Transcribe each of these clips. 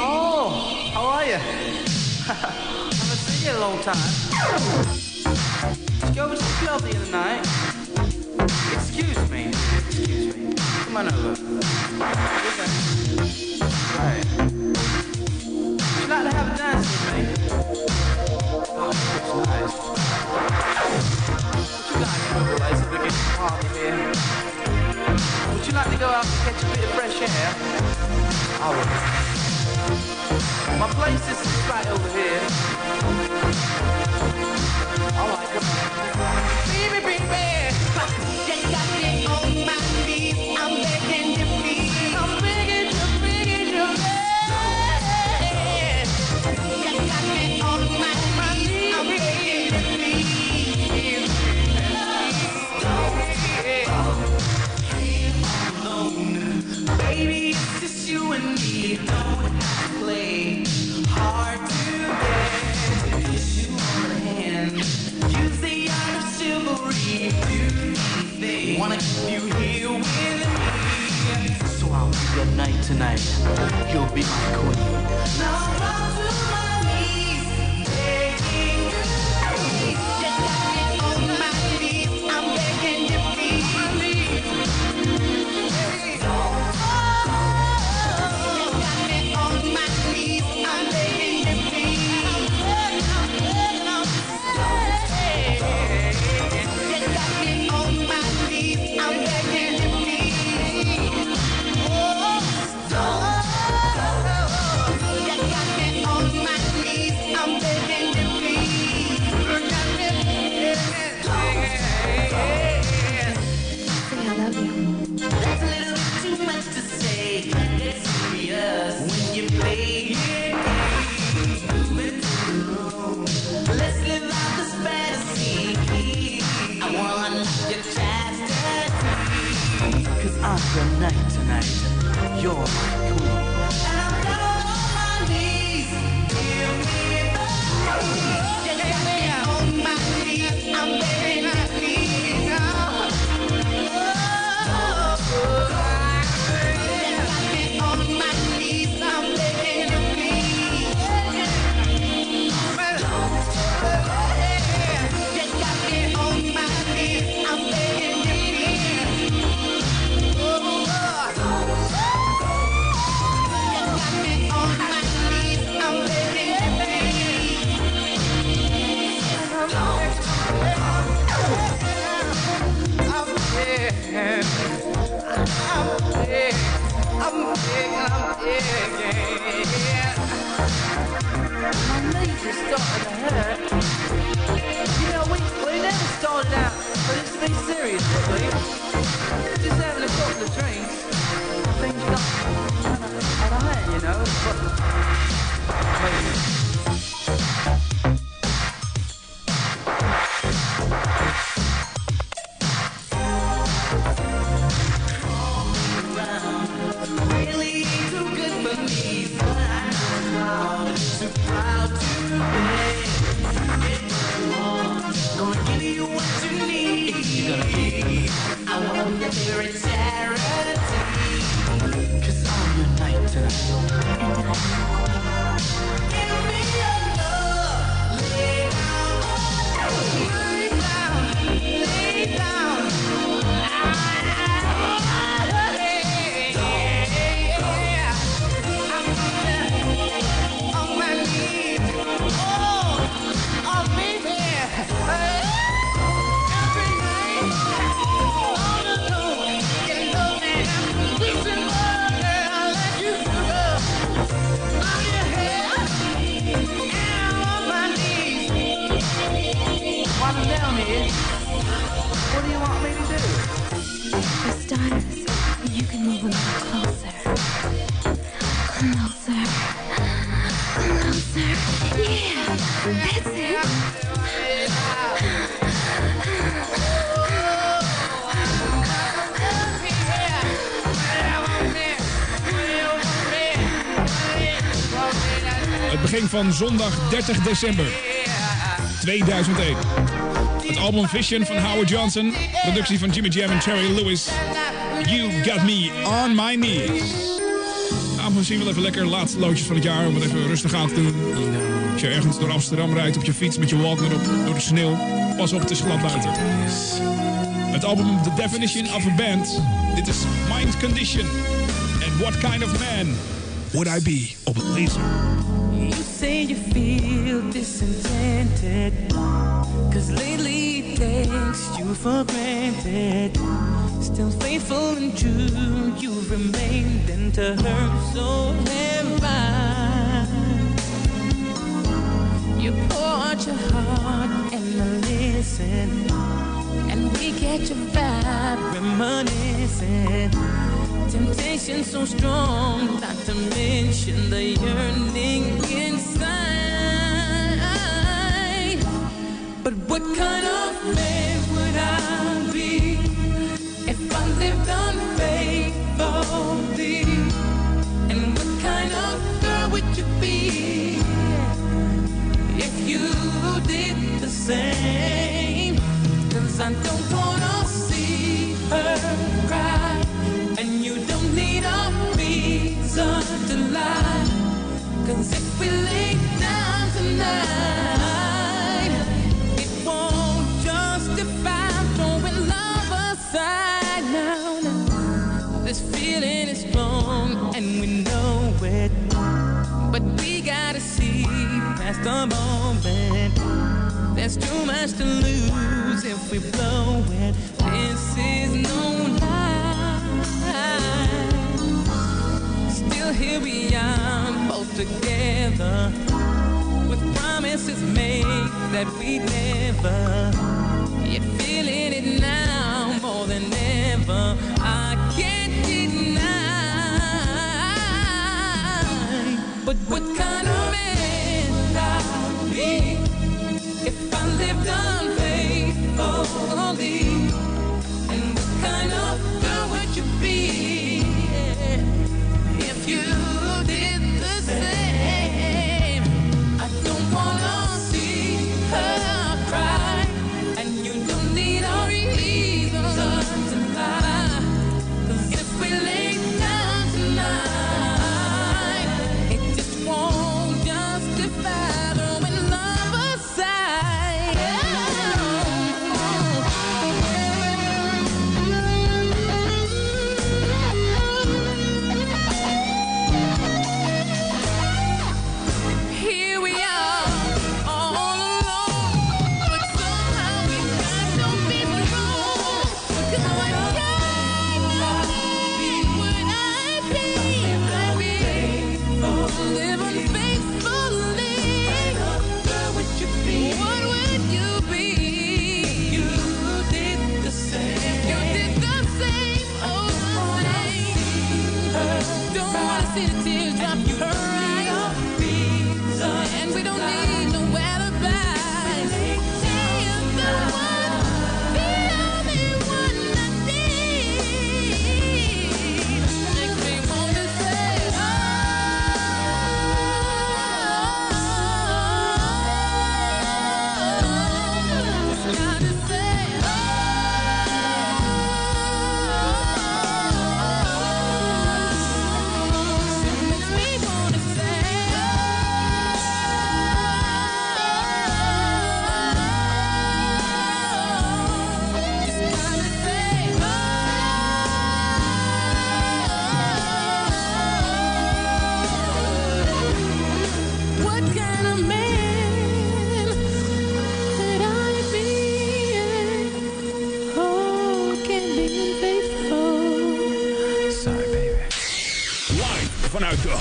Oh, how are you? I haven't seen you in a long time. Go to the club the other night. Excuse me. Excuse me. Come on over. Listen. Right. Would you like to have a dance with me? Oh, that's nice bit warm here. Would you like to go out and catch a bit of fresh air? I would. My place is right over here. I like it. tonight. You'll be my queen. I want your favorite charity. Cause I'm your night. van zondag 30 december 2001. Het album Vision van Howard Johnson, productie van Jimmy Jam en Terry Lewis. You Got Me On My Knees. Nou, misschien wel even lekker laatste loodjes van het jaar om het even rustig aan te doen. Als je ergens door Amsterdam rijdt op je fiets met je Walkman op door de sneeuw, pas op, het is glad buiten. Het album The Definition of a Band. Dit is Mind Condition. And What Kind of Man Would I Be op het laser. You say you feel disenchanted Cause lately takes you for granted. Still faithful and true You've remained and to her so have I. You pour out your heart and I listen And we get your vibe reminiscing Temptation so strong, not to mention the yearning inside. But what kind of man would I be if I lived unfaithfully? And what kind of girl would you be if you did the same? Cause I don't moment. There's too much to lose if we blow it. This is no lie. Still here we are, both together. With promises made that we never. Yet feeling it now more than ever. I can't deny. But what kind of I lived unfaithfully, and what kind of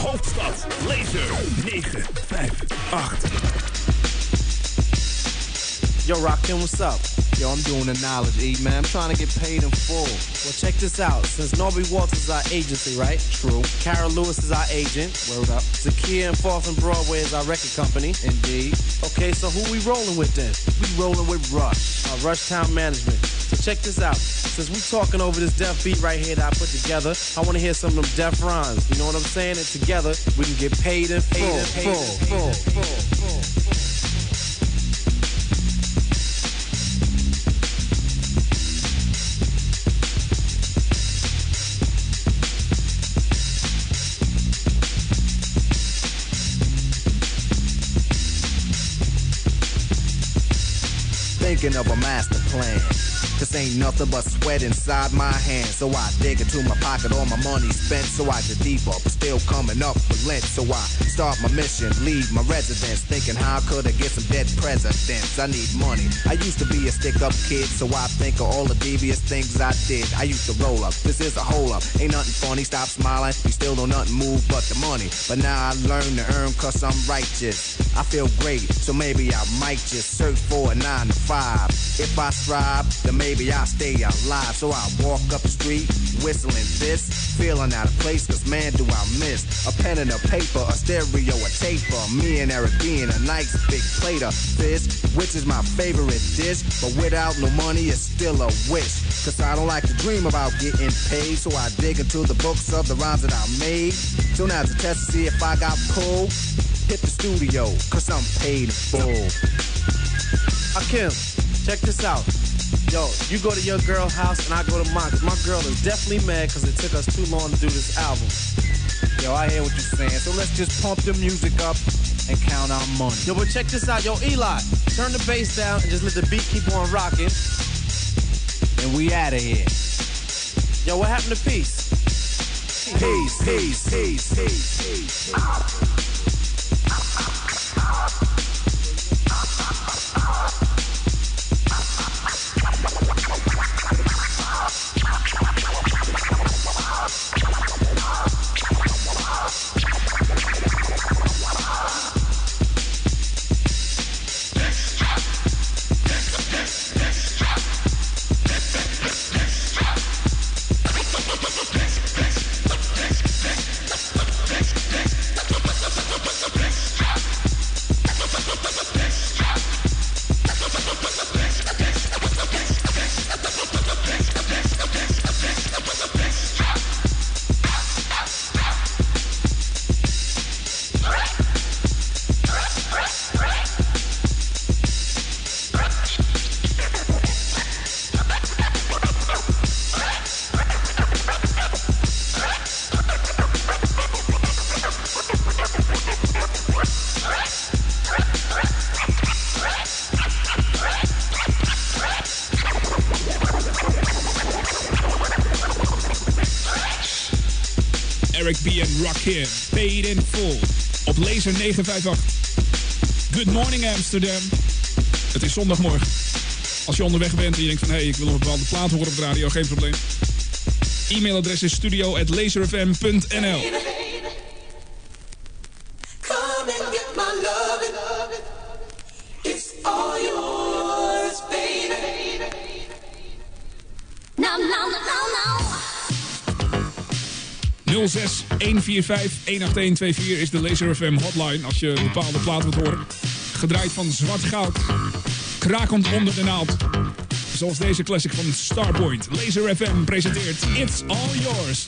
hoofdstad. Laser 958. Yo, Rakim, what's up? Yo, I'm doing the knowledge, E, man. I'm trying to get paid in full. Well, check this out. Since Norby Walters is our agency, right? True. Kara Lewis is our agent. Word up. Zakia and Fourth and Broadway is our record company. Indeed. Okay, so who we rolling with then? We rolling with Rush, our Rush Town Management. So check this out. Since we talking over this def beat right here that I put together, I want to hear some of them def rhymes. You know what I'm saying? And together, we can get paid in full. Paid in full. full. full. full. Thinking of a master plan. This ain't nothing but sweat inside my hands. So I dig into my pocket, all my money spent. So I get deeper, but still coming up with lint. So I start my mission, leave my residence. Thinking how could I get some dead presidents? I need money. I used to be a stick up kid, so I think of all the devious things I did. I used to roll up, this is a hole up. Ain't nothing funny, stop smiling. You still don't nothing move but the money. But now I learn to earn cause I'm righteous. I feel great, so maybe I might just search for a nine to five. If I strive, then maybe I'll stay alive. So I walk up the street, whistling this, feeling out of place, cause man do I miss a pen and a paper, a stereo, a taper. Me and Eric being a nice big plate of fish, which is my favorite dish. But without no money, it's still a wish. Cause I don't like to dream about getting paid, so I dig into the books of the rhymes that I made. So now to test to see if I got pulled, hit the studio, cause I'm paid full. Uh, Akim, check this out. Yo, you go to your girl house and I go to mine. Cause my girl is definitely mad cause it took us too long to do this album. Yo, I hear what you're saying. So let's just pump the music up and count our money. Yo, but check this out. Yo, Eli, turn the bass down and just let the beat keep on rocking. And we out of here. Yo, what happened to peace? Peace, peace, peace, peace, peace. 958. Good morning Amsterdam. Het is zondagmorgen. Als je onderweg bent en je denkt van... hé, hey, ik wil een bepaalde plaat horen op de radio, geen probleem. E-mailadres is studio.laserfm.nl Come and get my loving. 06 145 18124 is de Laser FM hotline als je een bepaalde plaat wilt horen. Gedraaid van zwart goud. Krakend onder de naald. Zoals deze classic van Starpoint. Laser FM presenteert It's All Yours.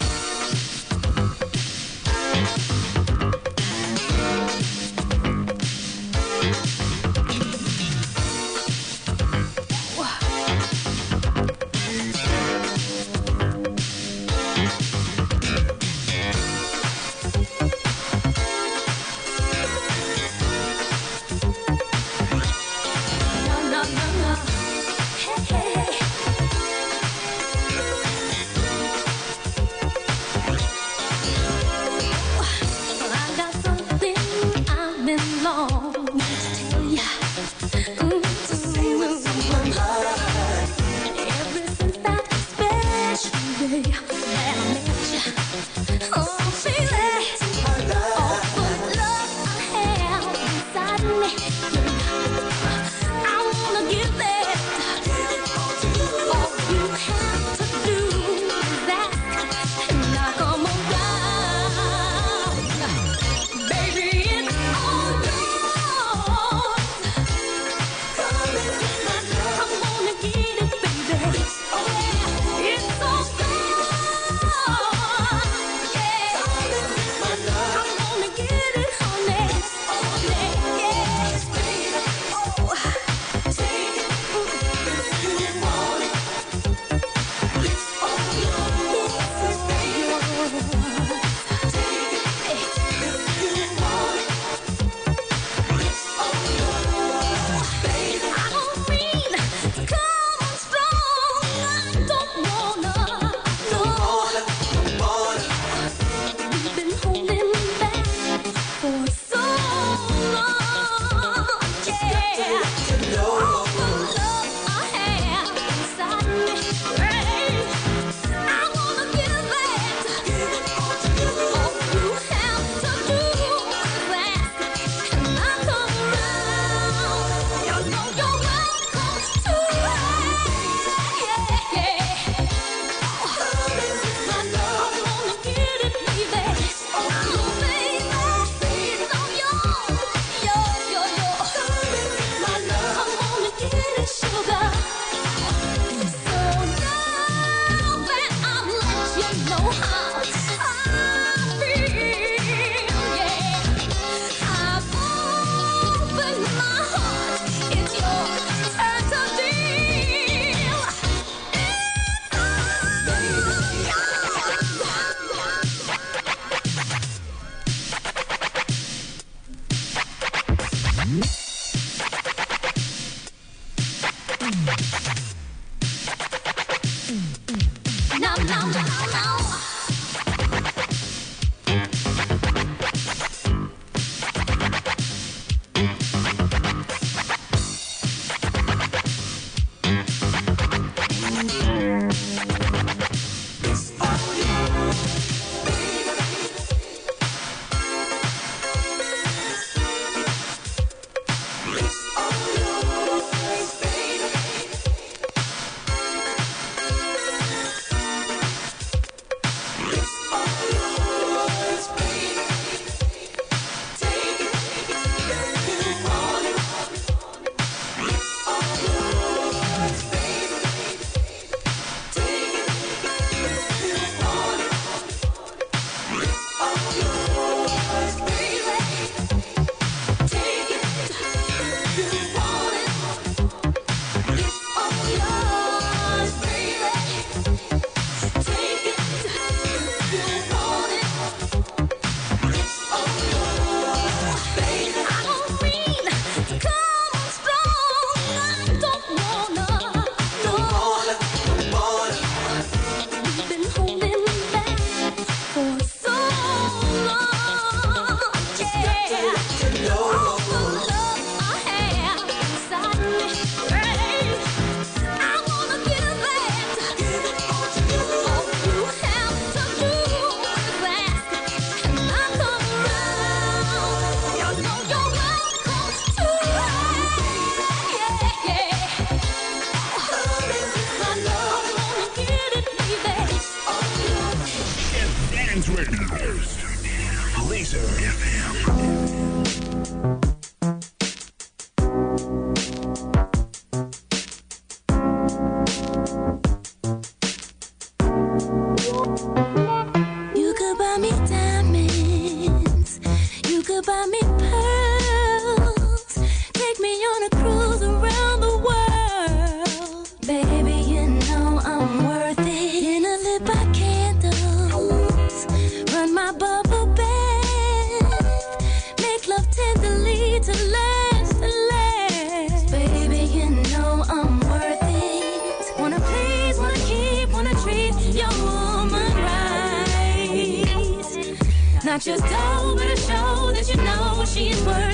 Not just dough, but a show that you know she is worth.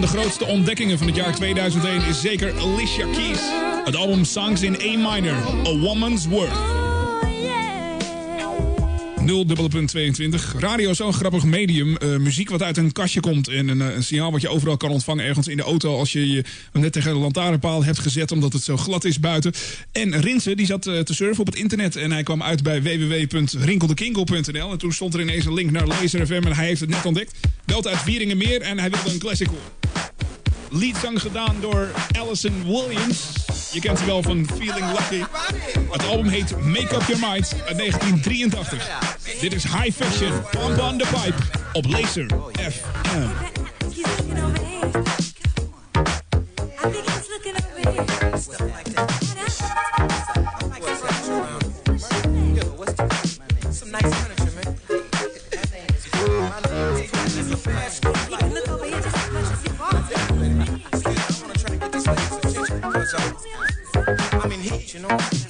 van de grootste ontdekkingen van het jaar 2001 is zeker Alicia Keys. Het album Songs in A Minor, A Woman's Worth. 0.22. Radio is zo'n grappig medium. Eh, muziek wat uit een kastje komt. En een, eh, een, signaal wat je overal kan ontvangen. Ergens in de auto als je je net tegen de lantaarnpaal hebt gezet. Omdat het zo glad is buiten. En Rinsen die zat eh, te surfen op het internet. En hij kwam uit bij www.rinkeldekinkel.nl. En toen stond er ineens een link naar Laser FM. En hij heeft het net ontdekt. Belt uit Wieringenmeer. En hij wilde een classic horen. Leadzang gedaan door Allison Williams. Je kent ze wel van Feeling Lucky. Het album heet Make Up Your Mind uit 1983. Dit is High Fashion, Pump on the Pipe op Laser FM. I'm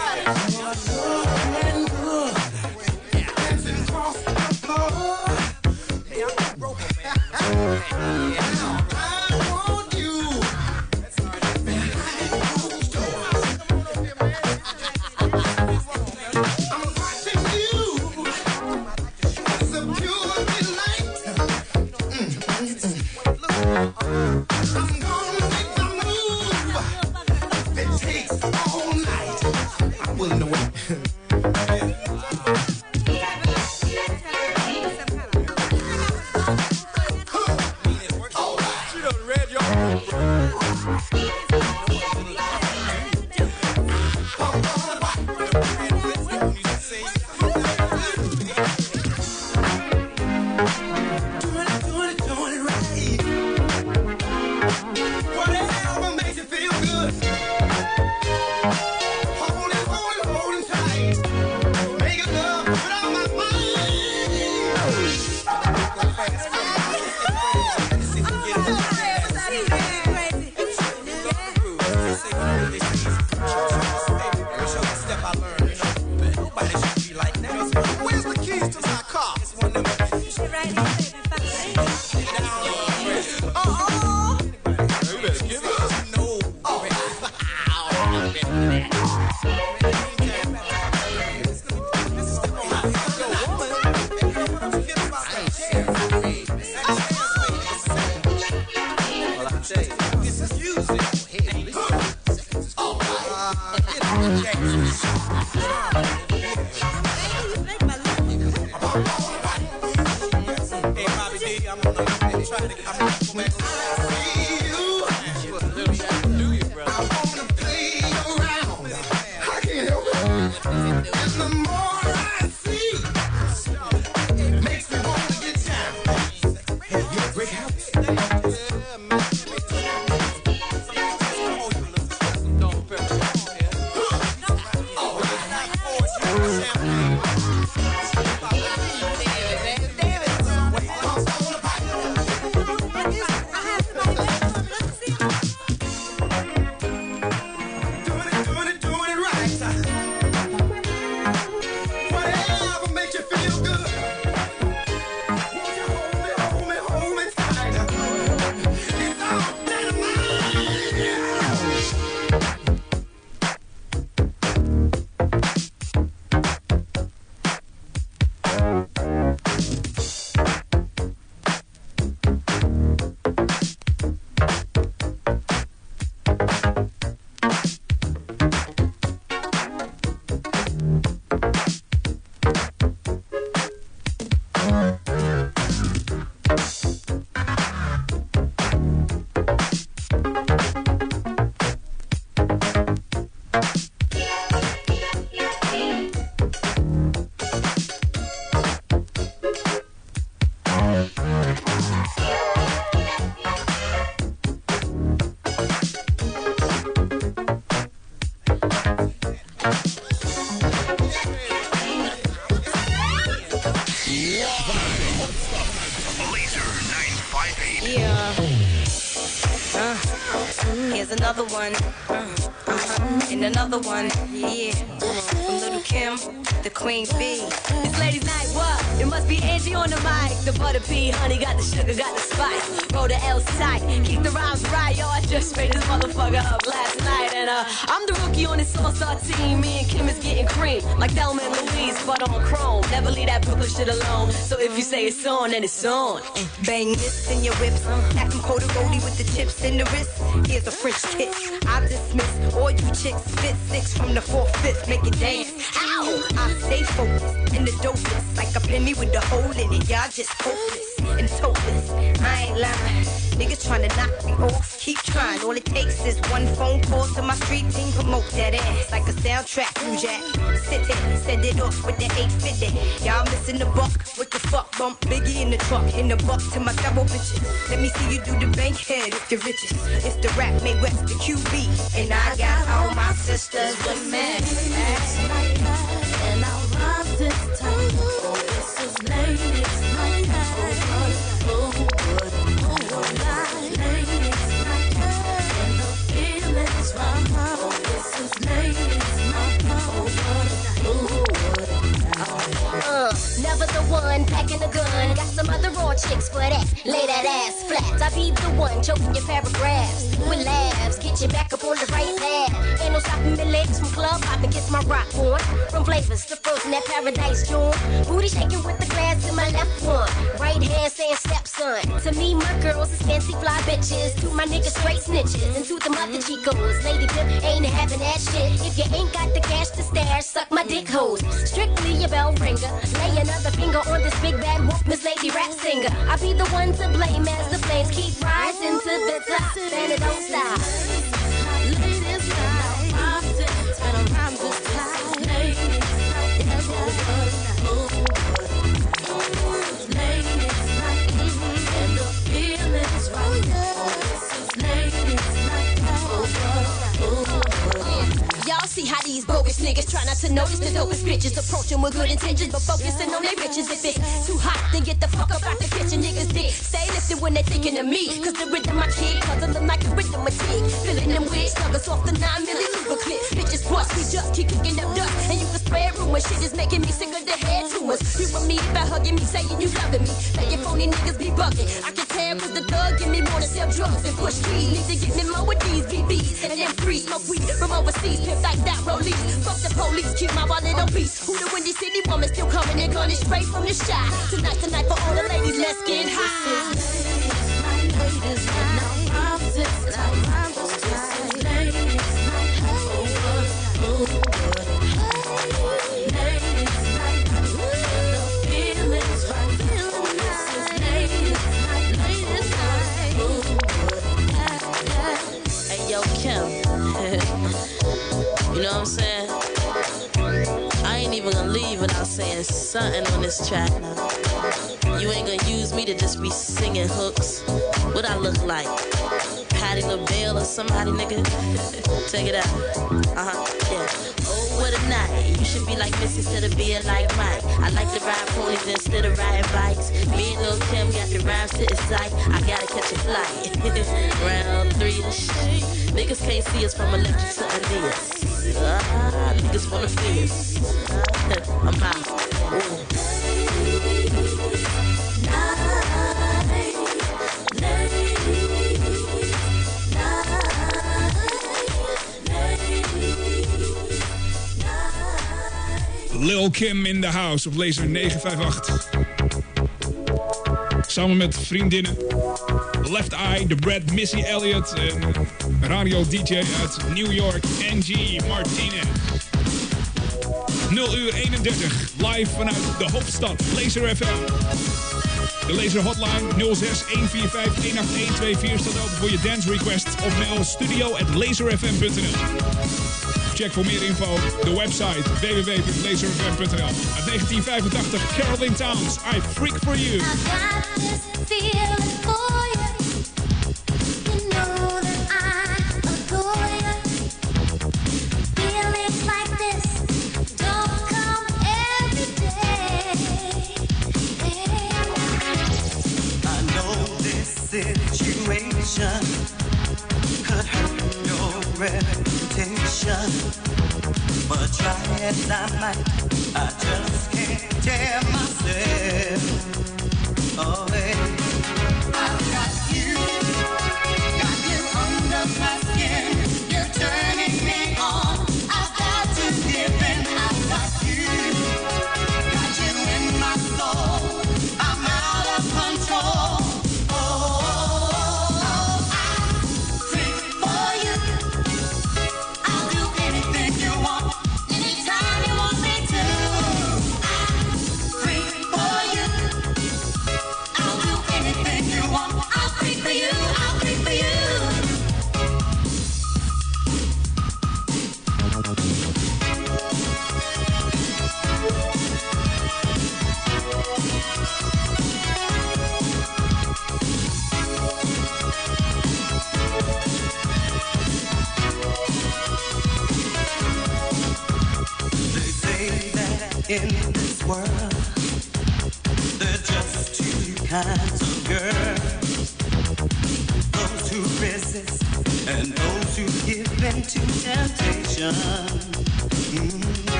in Hey, Bobby D, I'm on the try to I'm on the The more I one. Uh, uh-huh. And another one. Yeah. From Little Kim, the Queen Bee. It's ladies' night, what? It must be Angie on the mic. The butter pea, honey, got the sugar, got the spice. Roll the L tight, keep the rhymes right, yo. I just made this motherfucker up last night. Uh, I'm the rookie on this all-star team. Me and Kim is getting cream, like Thelma and Louise, but on chrome. Never leave that Brooklyn shit alone. So if you say it's on, then it's on. Bang this in your whips, act them cold roadie with the chips in the wrist. Here's a French kiss. I dismiss all you chicks. Fit six from the fourth, fifth, make it dance. Ow! I stay focused in the dopest, like a penny with a hole in it. Y'all just hopeless and hopeless. I ain't lying. Niggas trying to knock me off, keep trying. All it takes is one phone call to my street team, promote that ass like a soundtrack. New Jack, sit there, send it off with the 850. Y'all missing the buck, what the fuck? Bump Biggie in the truck, in the buck to my double bitches. Let me see you do the bank head if the richest. It's the rap made West the QB, and I got all my sisters with me. And I'll rise this time. Oh, this is ladies' feeling's right. One packing the gun. Got some other raw chicks for that. Lay that ass flat. I be the one choking your paragraphs with laughs. Get you back up on the right path. Ain't no stopping me legs from club hopping. Gets my rock on. From flavors to frozen that paradise joint. Booty shaking with the glass in my left one. Right hand saying stepson. To me, my girls is fancy fly bitches. To my niggas straight snitches. And to the mother chicos. Lady pimp ain't having that shit. If you ain't got the cash to stash, suck my dick hose. Strictly a bell ringer. Lay another finger on this big bad wolf, Miss Lady rap singer. I'll be the one to blame as the flames keep rising to the top. And it don't stop. See how these bogus niggas try not to notice the dopest bitches approaching with good intentions, but focusing on their riches. If it's too hot, then get the fuck up out the kitchen. Niggas dick stay lifted when they thinking of me. Cause the rhythm I kick, puzzling like a rhythm of tick. Filling them with sluggers off the 9 milli super clip. Bitches bust, we just keep kicking up dust. And you can spread rumors, shit is making me sick of the head tumors. You and me about hugging me, saying you loving me. Making phony niggas be bugging. I can tell cause the thug give me more to sell drugs and push. Need to get me more with these BBs. And then free smoke weed from overseas. Pimp like that release. Fuck the police, keep my wallet on peace. Who the Windy City woman still coming and gunning straight from the shot. Tonight, tonight for all the ladies, let's get high. Is tight. Know what I'm saying? I ain't even gonna leave without saying something on this track now. You ain't gonna use me to just be singing hooks. What I look like? Patti LaBelle or somebody, nigga? Take it out. Uh huh, yeah. Oh, what a night. You should be like Missy instead of being like Mike. I like to ride ponies instead of riding bikes. Me and Lil Kim got the rhymes to sight. I gotta catch a flight. Round three. Niggas can't see us from electric to ideas. Ah. Ooh. Lil Kim in the house op laser 958. Samen met vriendinnen Left Eye, The Brad, Missy Elliott en radio DJ uit New York, NG Martinez. 0 uur 31, live vanuit de hoofdstad, Laser FM. De Laser Hotline 06 145 18124 staat open voor je dance request of mail studio at. Check voor meer info de website www.laserfm.nl. Uit 1985 Carolyn Towns, I Freak For You.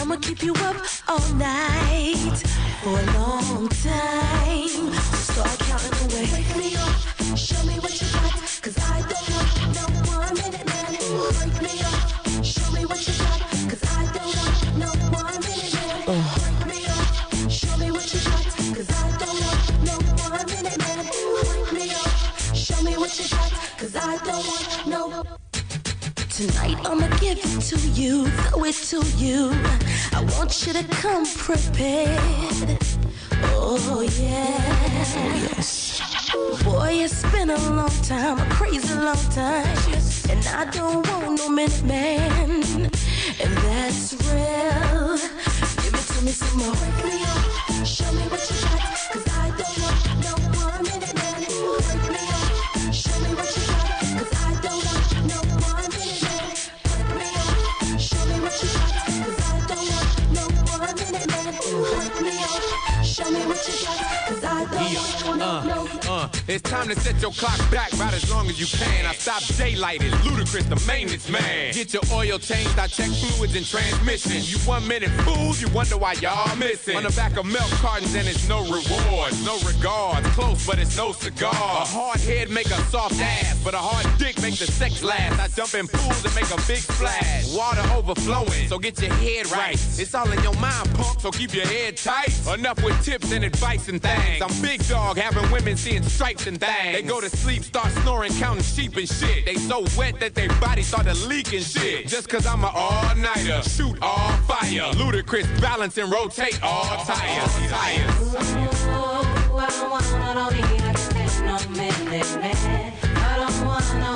I'ma keep you up all night for a long time. So start counting away. Wake me up. to you, throw it to you. I want you to come prepared. Oh yeah. Yes. Boy, it's been a long time, a crazy long time. And I don't want no minute man. And that's real. Give it to me some more. Show me what you got. It's time to set your clock back right as long as you can. I stop daylight, it's Ludacris, the maintenance man. Get your oil changed, I check fluids and transmission. You one minute fools, you wonder why y'all missing. On the back of milk cartons and it's no rewards, no regards. Close, but it's no cigar. A hard head make a soft ass, but a hard dick make the sex last. I jump in pools and make a big splash. Water overflowing, so get your head right. It's all in your mind, punk, so keep your head tight. Enough with tips and advice and things. I'm big dog, having women seeing stripes and things. They go to sleep, start snoring, counting sheep and shit. They so wet that their body started leaking shit. Just cause I'm an all-nighter, shoot all fire. Ludacris balance and rotate all tires. Tires. Ooh, I don't want, need, I stand no man. I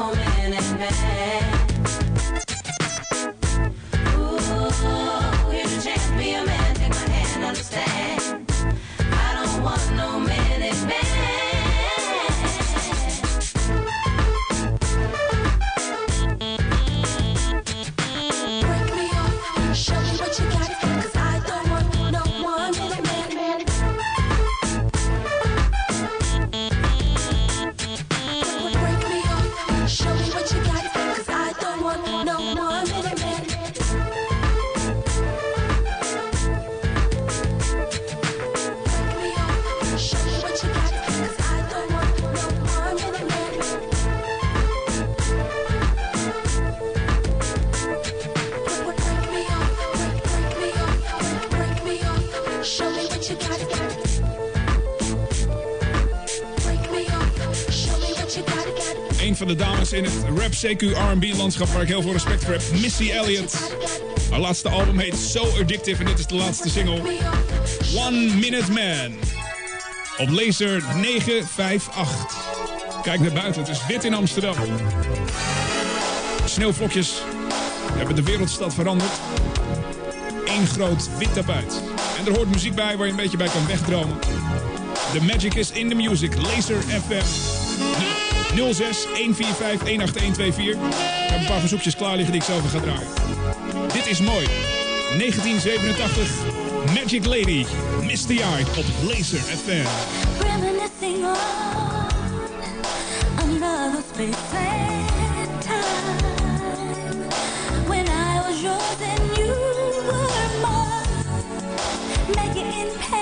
in het rap CQ R&B landschap waar ik heel veel respect voor heb, Missy Elliott. Haar laatste album heet So Addictive en dit is de laatste single. One Minute Man. Op laser 958. Kijk naar buiten, het is wit in Amsterdam. Sneeuwvlokjes hebben de wereldstad veranderd. Eén groot wit tapuit. En er hoort muziek bij waar je een beetje bij kan wegdromen. The magic is in the music. Laser FM. 06 145 18124. Ik heb een paar verzoekjes klaar liggen die ik even ga draaien. Dit is mooi. 1987. Magic Lady. Misty Eyed op Laser FM. Reminiscing on another space and time when I was yours and you were mine, making in paradise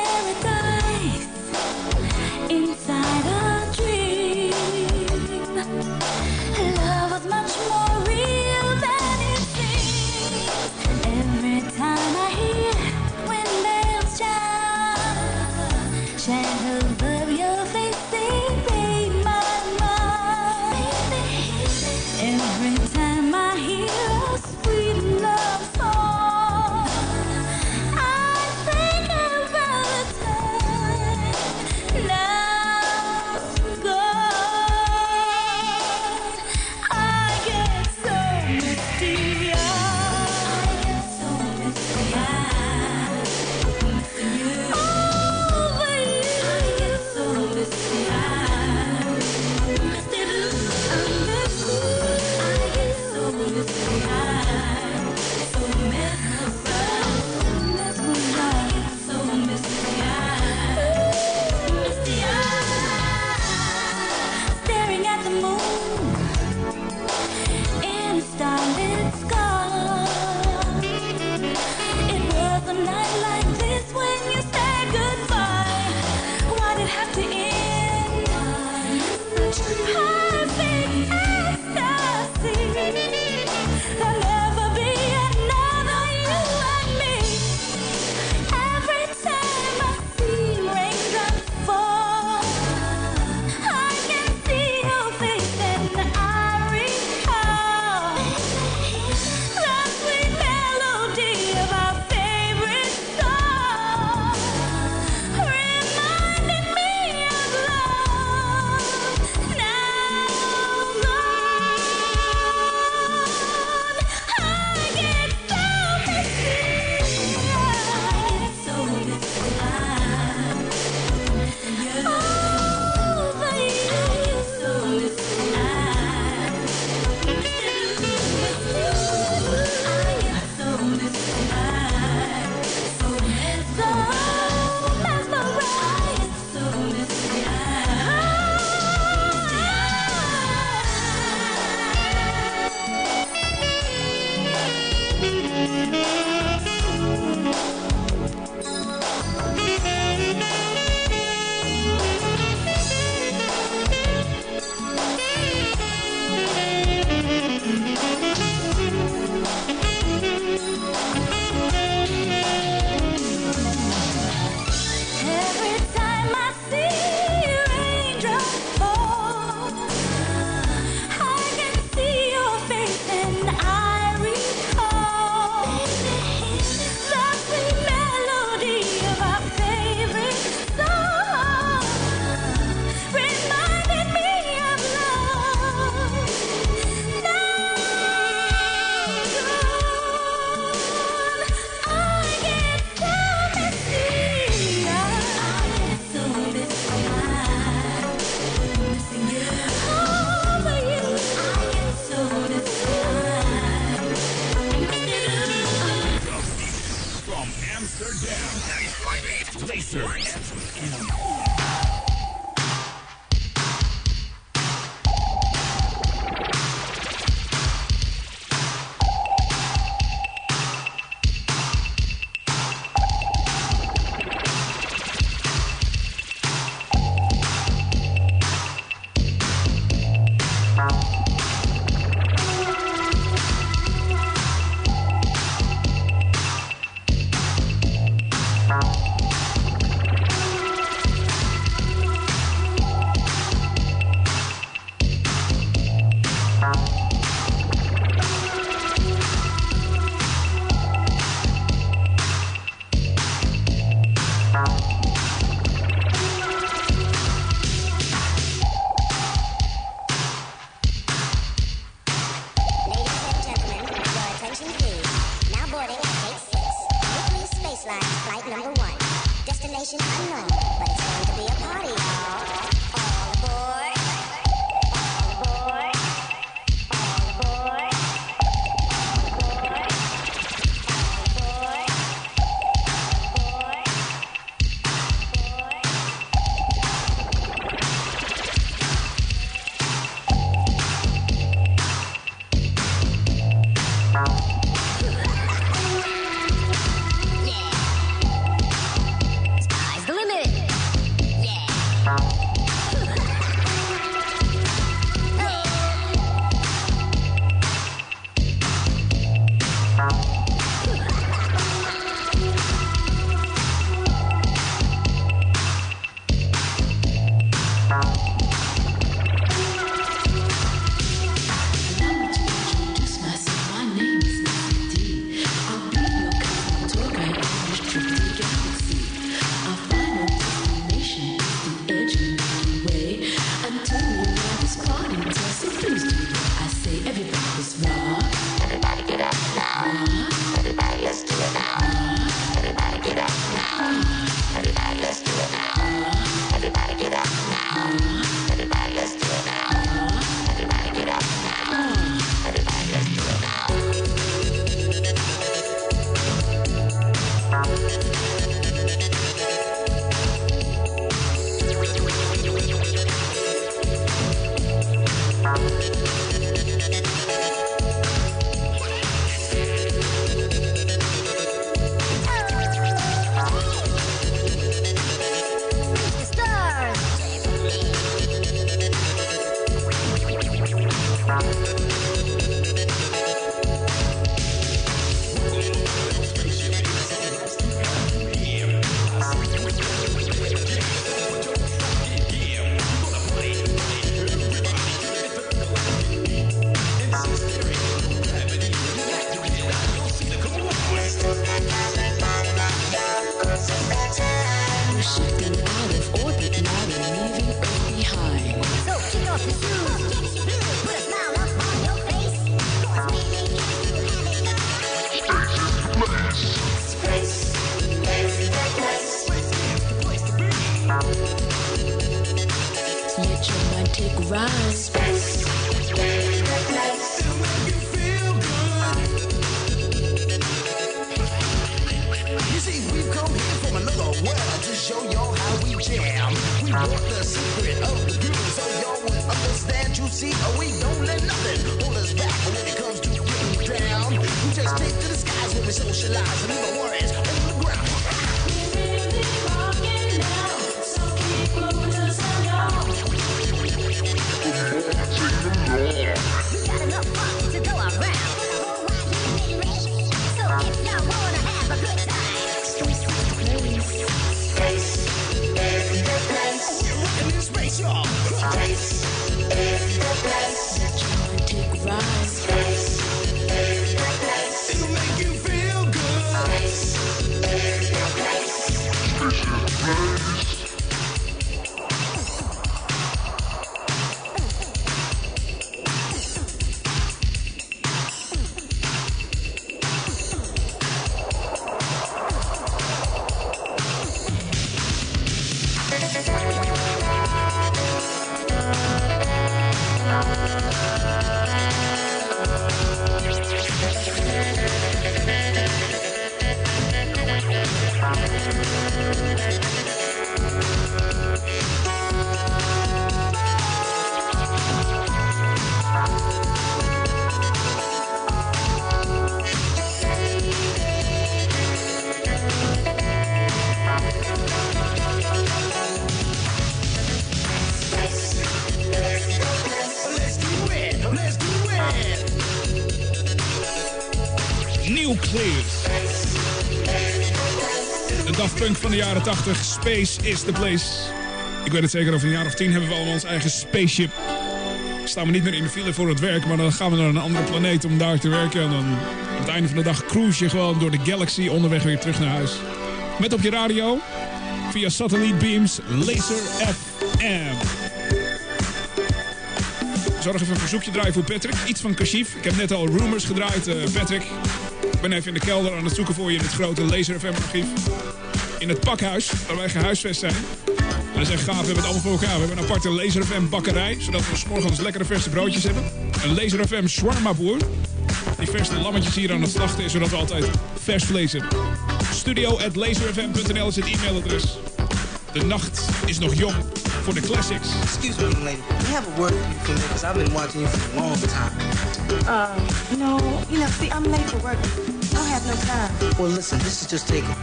jaren 80. Space is the place. Ik weet het zeker, over een jaar of tien hebben we allemaal ons eigen spaceship. Staan we niet meer in de file voor het werk, maar dan gaan we naar een andere planeet om daar te werken. En dan aan het einde van de dag cruise je gewoon door de galaxy onderweg weer terug naar huis. Met op je radio, via satellietbeams, Laser FM. Zorg even een verzoekje draaien voor Patrick. Iets van Kashif. Ik heb net al Rumors gedraaid, eh, Patrick. Ik ben even in de kelder aan het zoeken voor je in het grote Laser FM archief. In het pakhuis, waar wij gehuisvest zijn. Is echt gaaf, we hebben het allemaal voor elkaar. We hebben een aparte Laser FM bakkerij, zodat we 's morgens lekkere verse broodjes hebben. Een Laser FM shawarma boer. Die verse lammetjes hier aan het slachten is, zodat we altijd vers vlees hebben. Studio at laserfm.nl is het e-mailadres. De nacht is nog jong voor de classics. Excuse me, lady. I have a word for you for me because I've been watching you for a long time. Uh, no, you know, see, I'm late for work. I don't have no time. Well, listen, this is just taking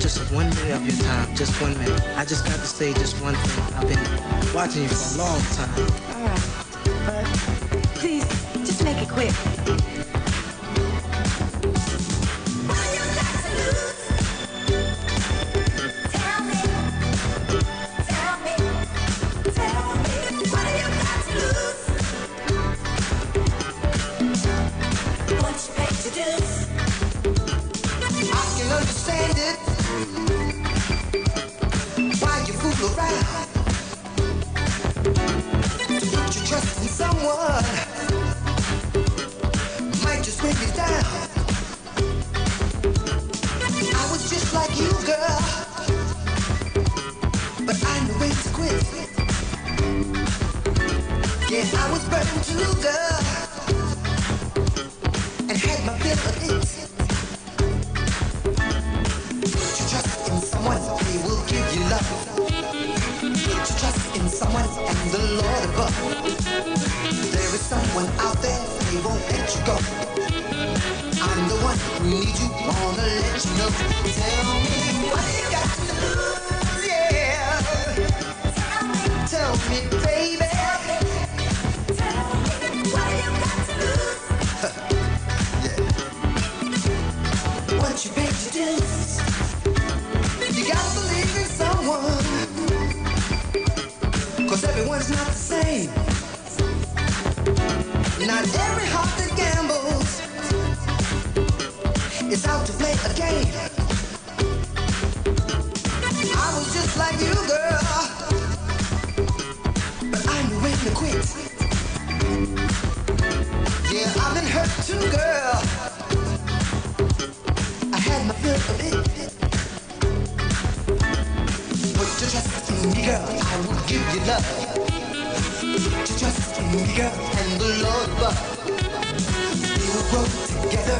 just one minute of your time, just one minute. I just got to say just one thing. I've been watching you for a long time. All right. But please, just make it quick. Go. I'm the one who needs you, wanna let you know. Tell me what you got to lose,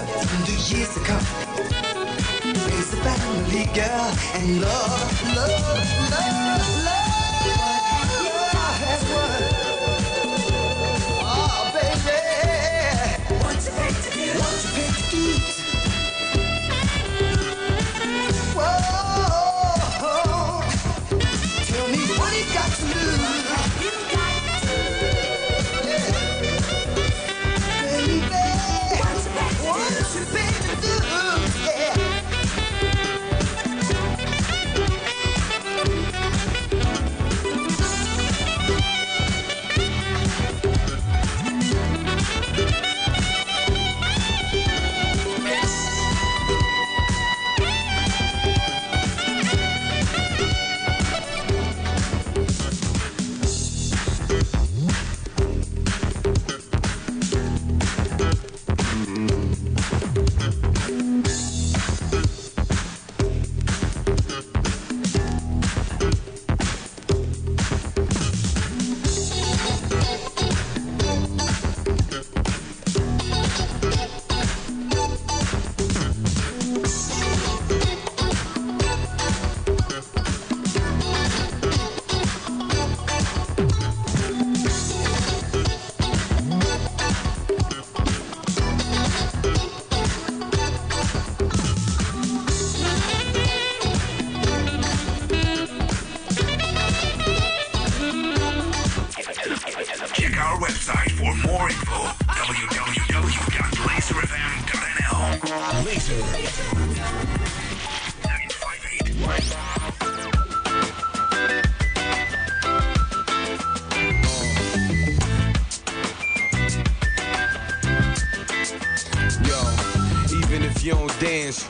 in the years to come. Raise a family, girl, and love, love, love, love.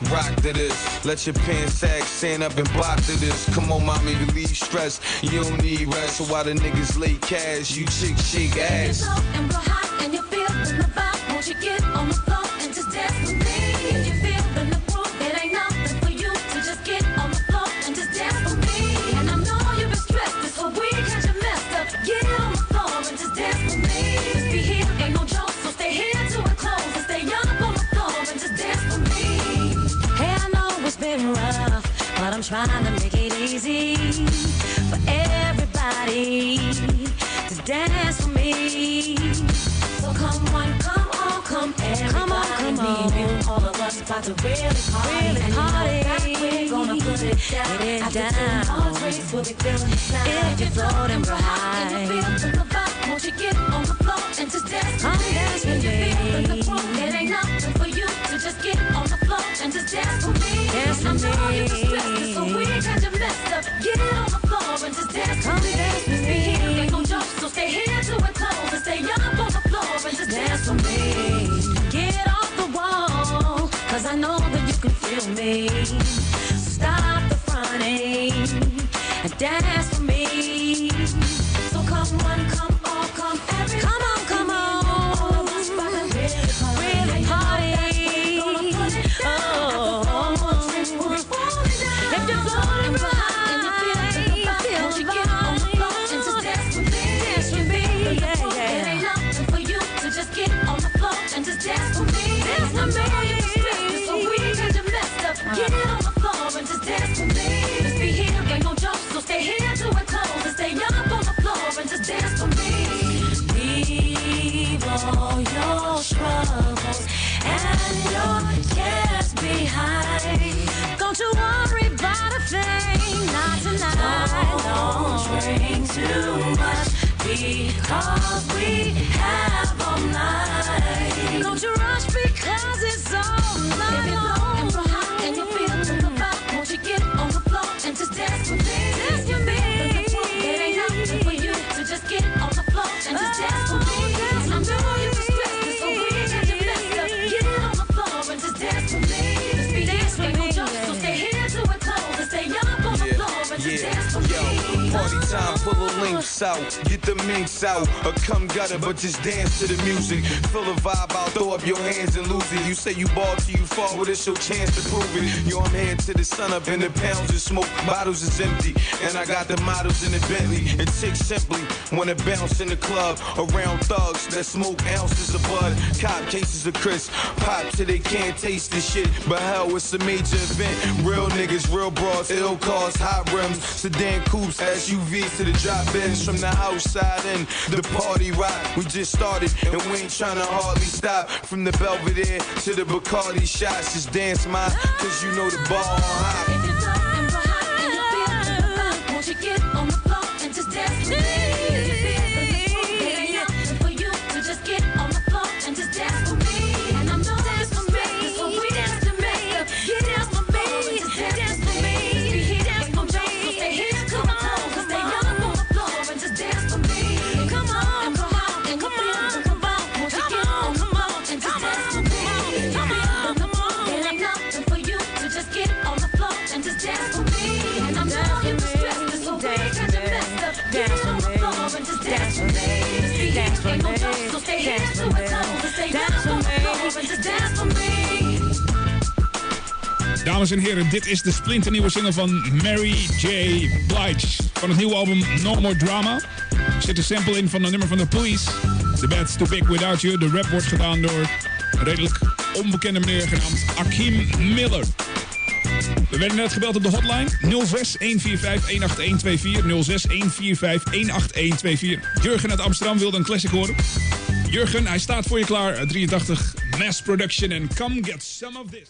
Rock to this. Let your pants sag, stand up and bop to this. Come on, mommy, relieve stress. You don't need rest, so why the niggas lay cash? You chick shake ass. Trying to make it easy for everybody to dance with me. So come on, come on, come everybody. Come on, come on. Me and you, all of us about to really party. Really and party. You know that we're gonna put it down. Put it After down. two more drinks, we'll be feeling the sound. If you're floating real high and you're feeling the vibe, won't you get on the floor and just dance with me? dance with If you're feeling the groove, it ain't nothing for you to just get on the and just dance for me. Dance I with know you've been me. stressed whole week, had you messed up. Get on the floor and just dance Come with me. dance be me. here, ain't no joke, so stay here till it close and stay up on the floor and just dance for me. Get off the wall, cause I know that you can feel me. Don't you worry about a thing, not tonight. Don't drink too much because we have all night. Don't you rush Party time, pull the links out, get the minks out, or come gutter, but just dance to the music. Feel the vibe out, throw up your hands and lose it. You say you ball till you fall, well, it's your chance to prove it. Yo, I'm headed to the sun up in the pounds of smoke, bottles is empty, and I got the models in the Bentley. And chicks simply wanna bounce in the club around thugs that smoke ounces of bud, cop cases of Chris, pop till they can't taste this shit. But hell, it's a major event. Real niggas, real bras, ill cars, hot rims, sedan coupes, SUVs to the drop ins from the outside in. The party rock, we just started and we ain't tryna hardly stop. From the Belvedere to the Bacardi shots, just dance my, cause you know the ball hot. Dames en heren, dit is de splinternieuwe single van Mary J. Blige. Van het nieuwe album No More Drama. Zit een sample in van een nummer van The Police. The Bed's Too Big Without You. De rap wordt gedaan door een redelijk onbekende meneer genaamd Akim Miller. We werden net gebeld op de hotline 06 145 18124 06 145 18124. Jurgen uit Amsterdam wilde een classic horen. Jurgen, hij staat voor je klaar. 83 Mass Production en Come Get Some of This.